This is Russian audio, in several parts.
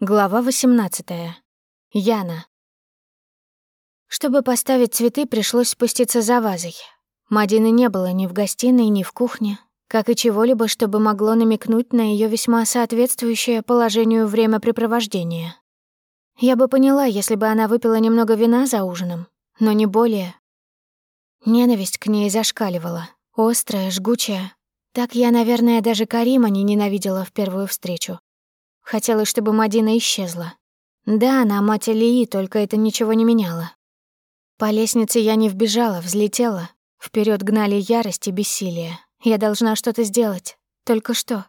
Глава 18. Яна. Чтобы поставить цветы, пришлось спуститься за вазой. Мадины не было ни в гостиной, ни в кухне, как и чего-либо, чтобы могло намекнуть на ее весьма соответствующее положению времяпрепровождения. Я бы поняла, если бы она выпила немного вина за ужином, но не более. Ненависть к ней зашкаливала, острая, жгучая. Так я, наверное, даже Карима не ненавидела в первую встречу. Хотелось, чтобы Мадина исчезла. Да, она мать Алии, только это ничего не меняло. По лестнице я не вбежала, взлетела. Вперед гнали ярость и бессилие. Я должна что-то сделать. Только что.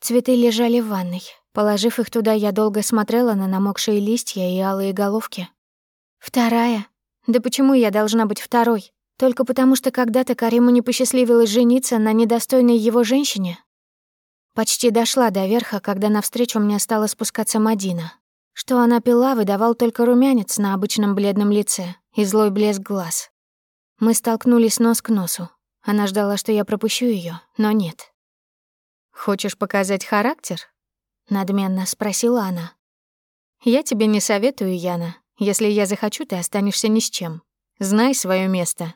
Цветы лежали в ванной. Положив их туда, я долго смотрела на намокшие листья и алые головки. Вторая? Да почему я должна быть второй? Только потому, что когда-то Кариму не посчастливилось жениться на недостойной его женщине? Почти дошла до верха, когда навстречу мне стала спускаться Мадина. Что она пила, выдавал только румянец на обычном бледном лице и злой блеск глаз. Мы столкнулись нос к носу. Она ждала, что я пропущу ее, но нет. «Хочешь показать характер?» — надменно спросила она. «Я тебе не советую, Яна. Если я захочу, ты останешься ни с чем. Знай свое место».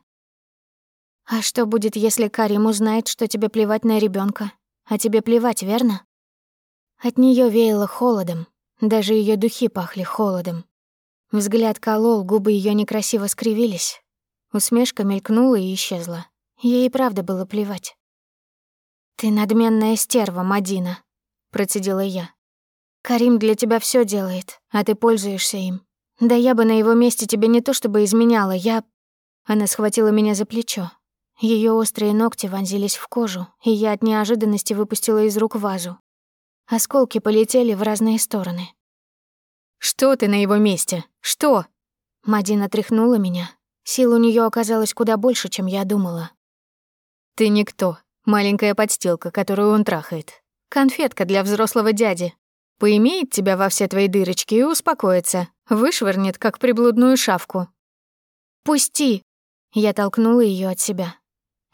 «А что будет, если Карим узнает, что тебе плевать на ребенка? А тебе плевать, верно? От нее веяло холодом, даже ее духи пахли холодом. Взгляд колол, губы ее некрасиво скривились. Усмешка мелькнула и исчезла. Ей и правда было плевать. «Ты надменная стерва, Мадина», — процедила я. «Карим для тебя все делает, а ты пользуешься им. Да я бы на его месте тебе не то чтобы изменяла, я...» Она схватила меня за плечо, ее острые ногти вонзились в кожу, и я от неожиданности выпустила из рук вазу. Осколки полетели в разные стороны. «Что ты на его месте? Что?» Мадина тряхнула меня. Сил у нее оказалось куда больше, чем я думала. «Ты никто. Маленькая подстилка, которую он трахает. Конфетка для взрослого дяди. Поимеет тебя во все твои дырочки и успокоится. Вышвырнет, как приблудную шавку». «Пусти!» Я толкнула ее от себя.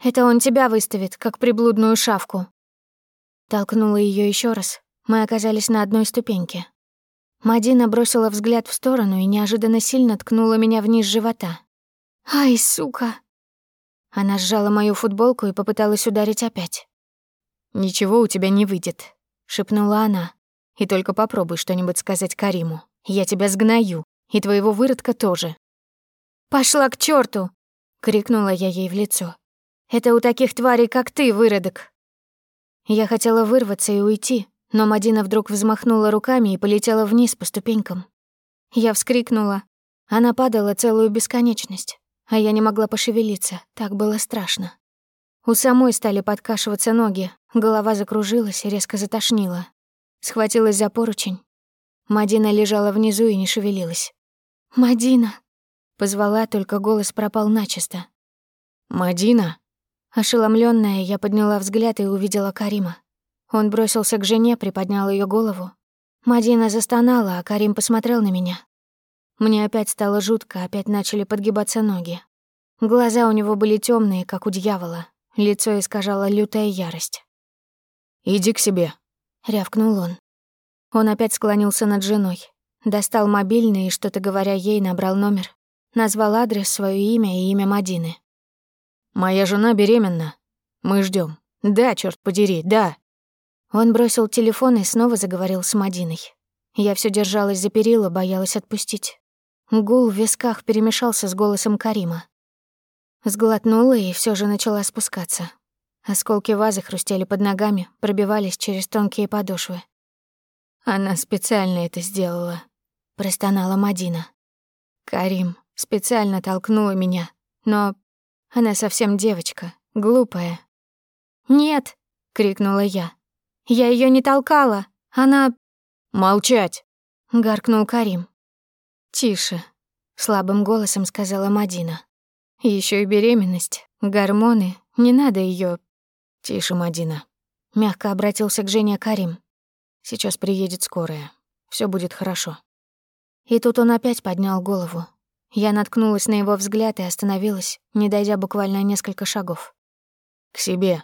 Это он тебя выставит, как приблудную шавку. Толкнула ее еще раз. Мы оказались на одной ступеньке. Мадина бросила взгляд в сторону и неожиданно сильно ткнула меня вниз живота. «Ай, сука!» Она сжала мою футболку и попыталась ударить опять. «Ничего у тебя не выйдет», — шепнула она. «И только попробуй что-нибудь сказать Кариму. Я тебя сгною, и твоего выродка тоже». «Пошла к черту! крикнула я ей в лицо. Это у таких тварей, как ты, выродок. Я хотела вырваться и уйти, но Мадина вдруг взмахнула руками и полетела вниз по ступенькам. Я вскрикнула. Она падала целую бесконечность, а я не могла пошевелиться, так было страшно. У самой стали подкашиваться ноги, голова закружилась и резко затошнила. Схватилась за поручень. Мадина лежала внизу и не шевелилась. «Мадина!» — позвала, только голос пропал начисто. «Мадина!» Ошеломленная, я подняла взгляд и увидела Карима. Он бросился к жене, приподнял ее голову. Мадина застонала, а Карим посмотрел на меня. Мне опять стало жутко, опять начали подгибаться ноги. Глаза у него были темные, как у дьявола. Лицо искажало лютая ярость. «Иди к себе», — рявкнул он. Он опять склонился над женой. Достал мобильный и, что-то говоря ей, набрал номер. Назвал адрес, свое имя и имя Мадины. Моя жена беременна. Мы ждем. Да, черт подери, да. Он бросил телефон и снова заговорил с Мадиной. Я все держалась за перила, боялась отпустить. Гул в висках перемешался с голосом Карима. Сглотнула и все же начала спускаться. Осколки вазы хрустели под ногами, пробивались через тонкие подошвы. Она специально это сделала, простонала Мадина. Карим специально толкнула меня, но она совсем девочка, глупая. «Нет!» — крикнула я. «Я ее не толкала! Она...» «Молчать!» — гаркнул Карим. «Тише!» — слабым голосом сказала Мадина. Еще и беременность, гормоны, не надо ее. «Тише, Мадина!» — мягко обратился к Жене Карим. «Сейчас приедет скорая. Все будет хорошо». И тут он опять поднял голову, я наткнулась на его взгляд и остановилась, не дойдя буквально несколько шагов. «К себе».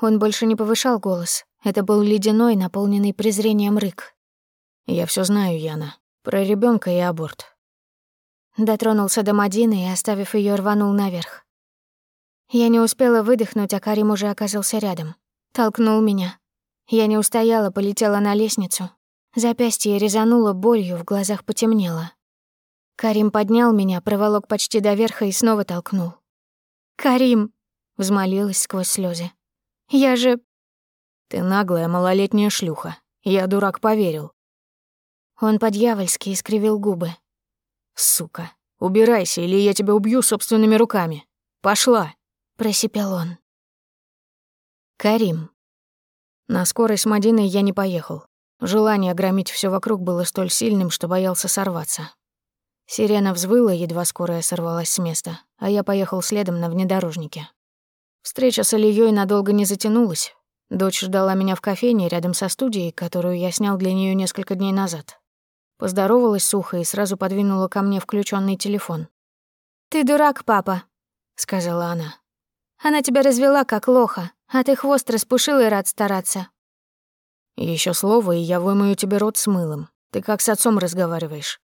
Он больше не повышал голос. Это был ледяной, наполненный презрением рык. Я все знаю, Яна. Про ребенка и аборт. Дотронулся до Мадины и, оставив ее, рванул наверх. Я не успела выдохнуть, а Карим уже оказался рядом. Толкнул меня. Я не устояла, полетела на лестницу. Запястье резануло болью, в глазах потемнело. Карим поднял меня, проволок почти до верха и снова толкнул. «Карим!» — взмолилась сквозь слезы. «Я же...» «Ты наглая малолетняя шлюха. Я, дурак, поверил. Он по-дьявольски искривил губы. «Сука, убирайся, или я тебя убью собственными руками. Пошла!» — просипел он. Карим. На скорой с Мадиной я не поехал. Желание громить все вокруг было столь сильным, что боялся сорваться. Сирена взвыла, едва скорая сорвалась с места, а я поехал следом на внедорожнике. Встреча с Ильей надолго не затянулась. Дочь ждала меня в кофейне рядом со студией, которую я снял для нее несколько дней назад. Поздоровалась сухо и сразу подвинула ко мне включенный телефон. «Ты дурак, папа», — сказала она. «Она тебя развела как лоха, а ты хвост распушил и рад стараться». Еще слово, и я вымою тебе рот с мылом. Ты как с отцом разговариваешь?»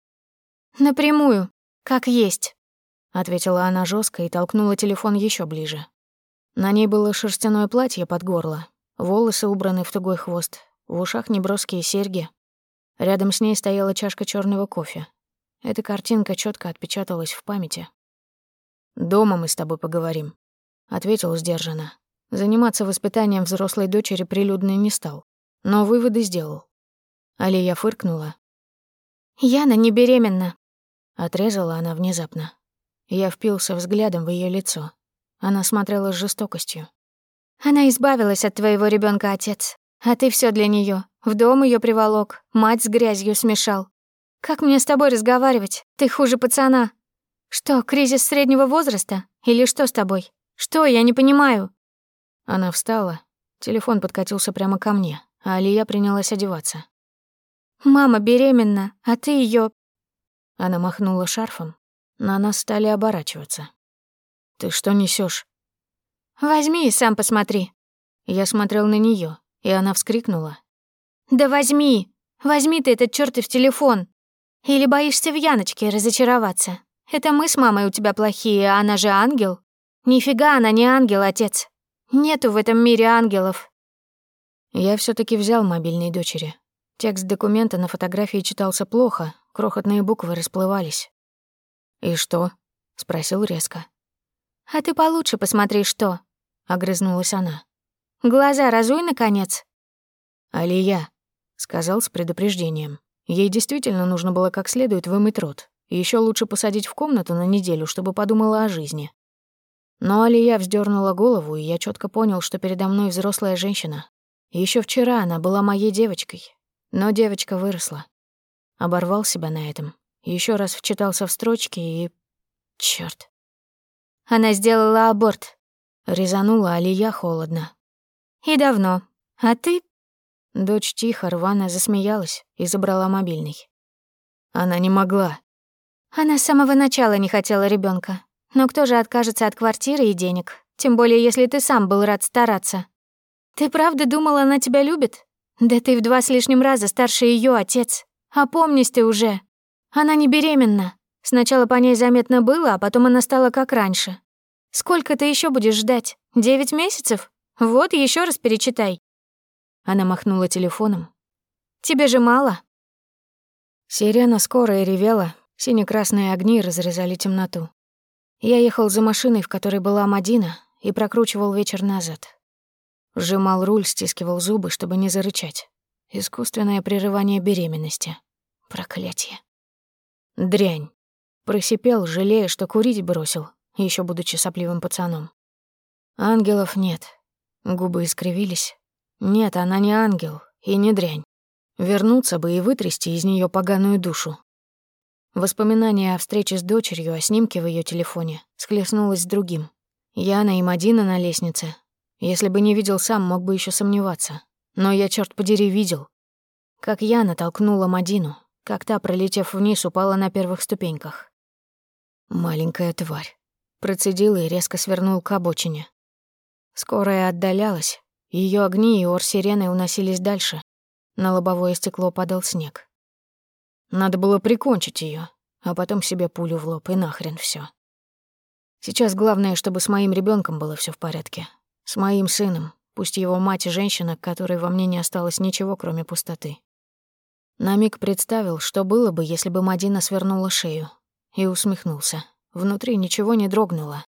«Напрямую, как есть», — ответила она жестко и толкнула телефон еще ближе. На ней было шерстяное платье под горло, волосы убраны в тугой хвост, в ушах неброские серьги, Рядом с ней стояла чашка черного кофе. Эта картинка четко отпечаталась в памяти. «Дома мы с тобой поговорим», — ответил сдержанно. Заниматься воспитанием взрослой дочери прилюдно не стал, но выводы сделал. Алия фыркнула. «Яна не беременна», — отрезала она внезапно. Я впился взглядом в ее лицо. Она смотрела с жестокостью. «Она избавилась от твоего ребенка, отец, а ты все для нее. В дом ее приволок, мать с грязью смешал. Как мне с тобой разговаривать? Ты хуже пацана. Что, кризис среднего возраста? Или что с тобой? Что, я не понимаю. Она встала. Телефон подкатился прямо ко мне, а Алия принялась одеваться. «Мама беременна, а ты ее. Она махнула шарфом. На нас стали оборачиваться. «Ты что несешь? «Возьми и сам посмотри». Я смотрел на нее, и она вскрикнула, «Да возьми! Возьми ты этот чёртов телефон! Или боишься в Яночке разочароваться? Это мы с мамой у тебя плохие, а она же ангел. Нифига она не ангел, отец. Нету в этом мире ангелов». Я все таки взял мобильный дочери. Текст документа на фотографии читался плохо, крохотные буквы расплывались. «И что?» — спросил резко. «А ты получше посмотри, что?» — огрызнулась она. «Глаза разуй, наконец». «Алия», сказал с предупреждением. Ей действительно нужно было как следует вымыть рот. Еще лучше посадить в комнату на неделю, чтобы подумала о жизни. Но Алия вздернула голову, и я четко понял, что передо мной взрослая женщина. Еще вчера она была моей девочкой, но девочка выросла. Оборвал себя на этом. Еще раз вчитался в строчки и... Черт! Она сделала аборт. Резанула Алия холодно. И давно. А ты Дочь тихо, рвано засмеялась и забрала мобильный. Она не могла. Она с самого начала не хотела ребенка. Но кто же откажется от квартиры и денег? Тем более, если ты сам был рад стараться. Ты правда думала, она тебя любит? Да ты в два с лишним раза старше ее отец. Опомнись ты уже. Она не беременна. Сначала по ней заметно было, а потом она стала как раньше. Сколько ты еще будешь ждать? Девять месяцев? Вот, еще раз перечитай. Она махнула телефоном. «Тебе же мало?» Сирена скоро и ревела, сине-красные огни разрезали темноту. Я ехал за машиной, в которой была Мадина, и прокручивал вечер назад. Сжимал руль, стискивал зубы, чтобы не зарычать. Искусственное прерывание беременности. Проклятие. Дрянь. Просипел, жалея, что курить бросил, еще будучи сопливым пацаном. Ангелов нет. Губы искривились, нет, она не ангел и не дрянь. Вернуться бы и вытрясти из нее поганую душу. Воспоминание о встрече с дочерью, о снимке в ее телефоне, схлестнулось с другим. Яна и Мадина на лестнице. Если бы не видел сам, мог бы еще сомневаться. Но я, черт подери, видел. Как Яна толкнула Мадину, как та, пролетев вниз, упала на первых ступеньках. Маленькая тварь. Процедил и резко свернул к обочине. Скорая отдалялась, ее огни и ор сирены уносились дальше. На лобовое стекло падал снег. Надо было прикончить ее, а потом себе пулю в лоб и нахрен все. Сейчас главное, чтобы с моим ребенком было все в порядке. С моим сыном, пусть его мать и женщина, которой во мне не осталось ничего, кроме пустоты. На миг представил, что было бы, если бы Мадина свернула шею, и усмехнулся. Внутри ничего не дрогнуло.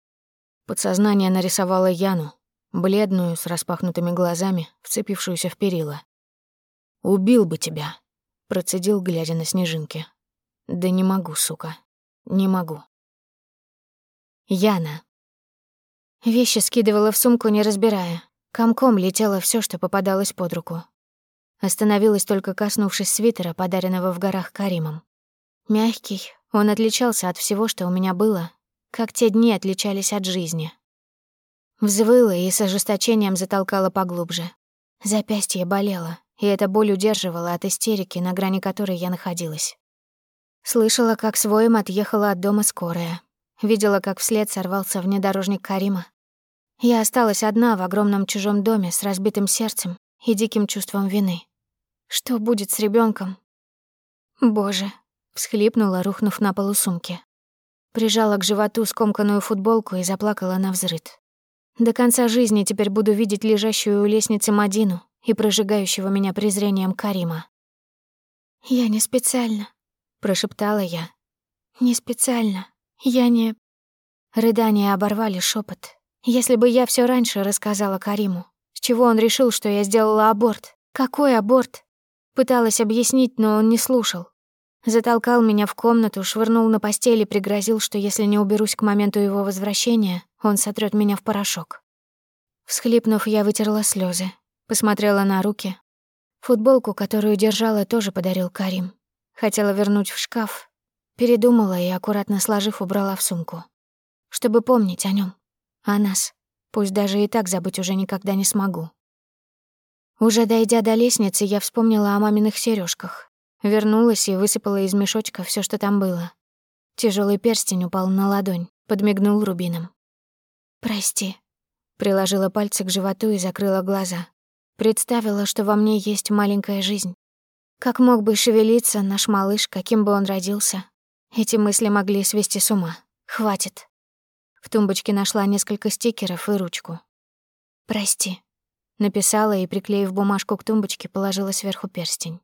Подсознание нарисовало Яну, бледную, с распахнутыми глазами, вцепившуюся в перила. «Убил бы тебя», — процедил, глядя на снежинки. «Да не могу, сука, не могу». Яна. Вещи скидывала в сумку, не разбирая. Комком летело все, что попадалось под руку. Остановилась только коснувшись свитера, подаренного в горах Каримом. Мягкий, он отличался от всего, что у меня было, как те дни отличались от жизни. Взвыла и с ожесточением затолкала поглубже. Запястье болело, и эта боль удерживала от истерики, на грани которой я находилась. Слышала, как своим отъехала от дома скорая. Видела, как вслед сорвался внедорожник Карима. Я осталась одна в огромном чужом доме с разбитым сердцем и диким чувством вины. Что будет с ребенком? Боже, всхлипнула, рухнув на полу сумки. Прижала к животу скомканную футболку и заплакала на взрыд. До конца жизни теперь буду видеть лежащую у лестницы Мадину и прожигающего меня презрением Карима. «Я не специально», — прошептала я. «Не специально. Я не...» Рыдания оборвали шепот. Если бы я все раньше рассказала Кариму, с чего он решил, что я сделала аборт? Какой аборт? Пыталась объяснить, но он не слушал. Затолкал меня в комнату, швырнул на постель и пригрозил, что если не уберусь к моменту его возвращения, он сотрет меня в порошок. Всхлипнув, я вытерла слезы, посмотрела на руки. Футболку, которую держала, тоже подарил Карим. Хотела вернуть в шкаф. Передумала и, аккуратно сложив, убрала в сумку. Чтобы помнить о нем, о нас. Пусть даже и так забыть уже никогда не смогу. Уже дойдя до лестницы, я вспомнила о маминых сережках, Вернулась и высыпала из мешочка все, что там было. Тяжелый перстень упал на ладонь, подмигнул рубином. «Прости», — приложила пальцы к животу и закрыла глаза. Представила, что во мне есть маленькая жизнь. Как мог бы шевелиться наш малыш, каким бы он родился? Эти мысли могли свести с ума. Хватит. В тумбочке нашла несколько стикеров и ручку. «Прости», — написала и, приклеив бумажку к тумбочке, положила сверху перстень.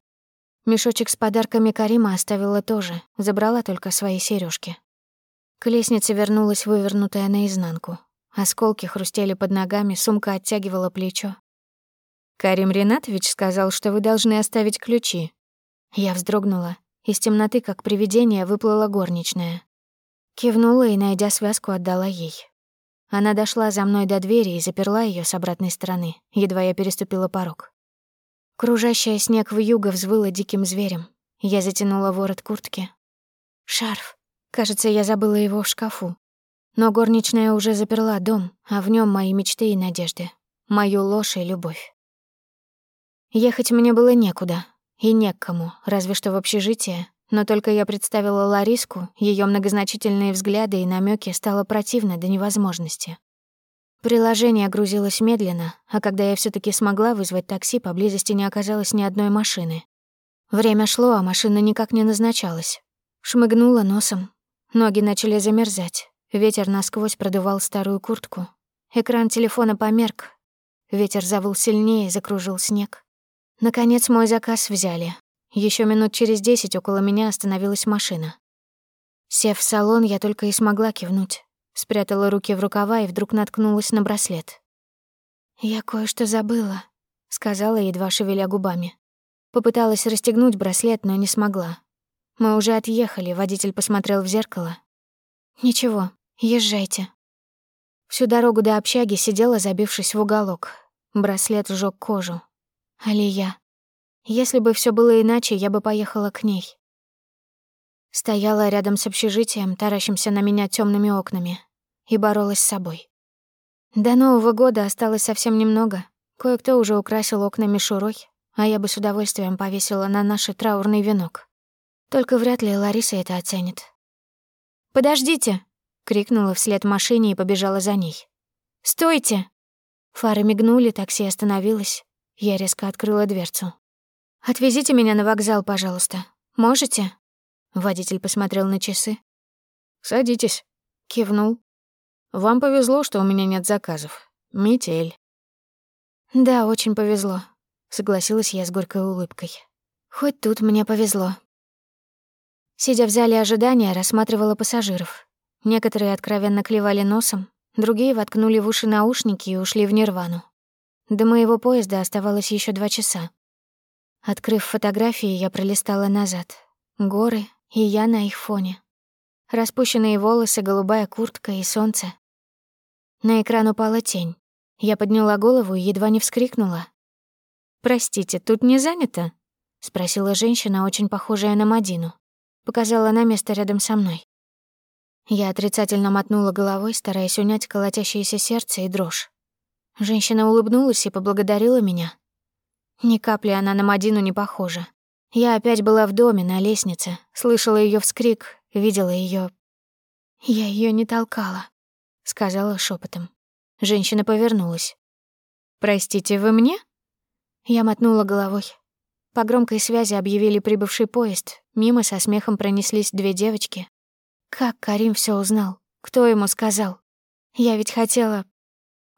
Мешочек с подарками Карима оставила тоже, забрала только свои сережки. К лестнице вернулась вывернутая наизнанку. Осколки хрустели под ногами, сумка оттягивала плечо. «Карим Ринатович сказал, что вы должны оставить ключи». Я вздрогнула. Из темноты, как привидение, выплыла горничная. Кивнула и, найдя связку, отдала ей. Она дошла за мной до двери и заперла ее с обратной стороны, едва я переступила порог. Кружащая снег в юго взвыла диким зверем. Я затянула ворот куртки. Шарф. Кажется, я забыла его в шкафу. Но горничная уже заперла дом, а в нем мои мечты и надежды. Мою ложь и любовь. Ехать мне было некуда и не к кому, разве что в общежитие, но только я представила Лариску, ее многозначительные взгляды и намеки стало противно до невозможности. Приложение грузилось медленно, а когда я все таки смогла вызвать такси, поблизости не оказалось ни одной машины. Время шло, а машина никак не назначалась. Шмыгнула носом. Ноги начали замерзать. Ветер насквозь продувал старую куртку. Экран телефона померк. Ветер завыл сильнее, закружил снег. Наконец мой заказ взяли. Еще минут через десять около меня остановилась машина. Сев в салон, я только и смогла кивнуть. Спрятала руки в рукава и вдруг наткнулась на браслет. «Я кое-что забыла», — сказала, едва шевеля губами. Попыталась расстегнуть браслет, но не смогла. Мы уже отъехали, водитель посмотрел в зеркало. «Ничего, езжайте». Всю дорогу до общаги сидела, забившись в уголок. Браслет сжёг кожу. Алия. Если бы все было иначе, я бы поехала к ней. Стояла рядом с общежитием, таращимся на меня темными окнами, и боролась с собой. До Нового года осталось совсем немного. Кое-кто уже украсил окна мишурой, а я бы с удовольствием повесила на наш траурный венок. Только вряд ли Лариса это оценит. «Подождите!» — крикнула вслед машине и побежала за ней. «Стойте!» Фары мигнули, такси остановилось. Я резко открыла дверцу. «Отвезите меня на вокзал, пожалуйста. Можете?» Водитель посмотрел на часы. «Садитесь», — кивнул. «Вам повезло, что у меня нет заказов. Метель». «Да, очень повезло», — согласилась я с горькой улыбкой. «Хоть тут мне повезло». Сидя в зале ожидания, рассматривала пассажиров. Некоторые откровенно клевали носом, другие воткнули в уши наушники и ушли в нирвану. До моего поезда оставалось еще два часа. Открыв фотографии, я пролистала назад. Горы, и я на их фоне. Распущенные волосы, голубая куртка и солнце. На экран упала тень. Я подняла голову и едва не вскрикнула. «Простите, тут не занято?» — спросила женщина, очень похожая на Мадину. Показала на место рядом со мной. Я отрицательно мотнула головой, стараясь унять колотящееся сердце и дрожь. Женщина улыбнулась и поблагодарила меня. Ни капли она на Мадину не похожа. Я опять была в доме, на лестнице, слышала ее вскрик, видела ее. «Я ее не толкала», — сказала шепотом. Женщина повернулась. «Простите, вы мне?» Я мотнула головой. По громкой связи объявили прибывший поезд. Мимо со смехом пронеслись две девочки. Как Карим все узнал? Кто ему сказал? Я ведь хотела...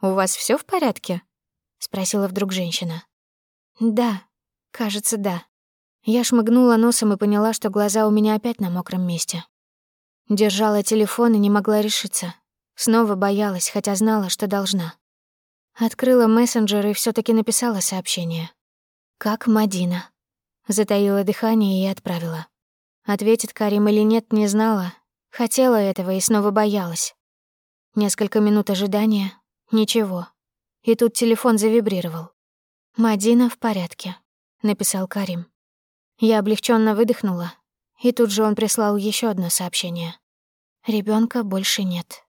«У вас все в порядке?» — спросила вдруг женщина. «Да, кажется, да». Я шмыгнула носом и поняла, что глаза у меня опять на мокром месте. Держала телефон и не могла решиться. Снова боялась, хотя знала, что должна. Открыла мессенджер и все таки написала сообщение. «Как Мадина». Затаила дыхание и отправила. Ответит Карим или нет, не знала. Хотела этого и снова боялась. Несколько минут ожидания. Ничего. И тут телефон завибрировал. «Мадина в порядке», — написал Карим. Я облегченно выдохнула, и тут же он прислал еще одно сообщение. Ребенка больше нет.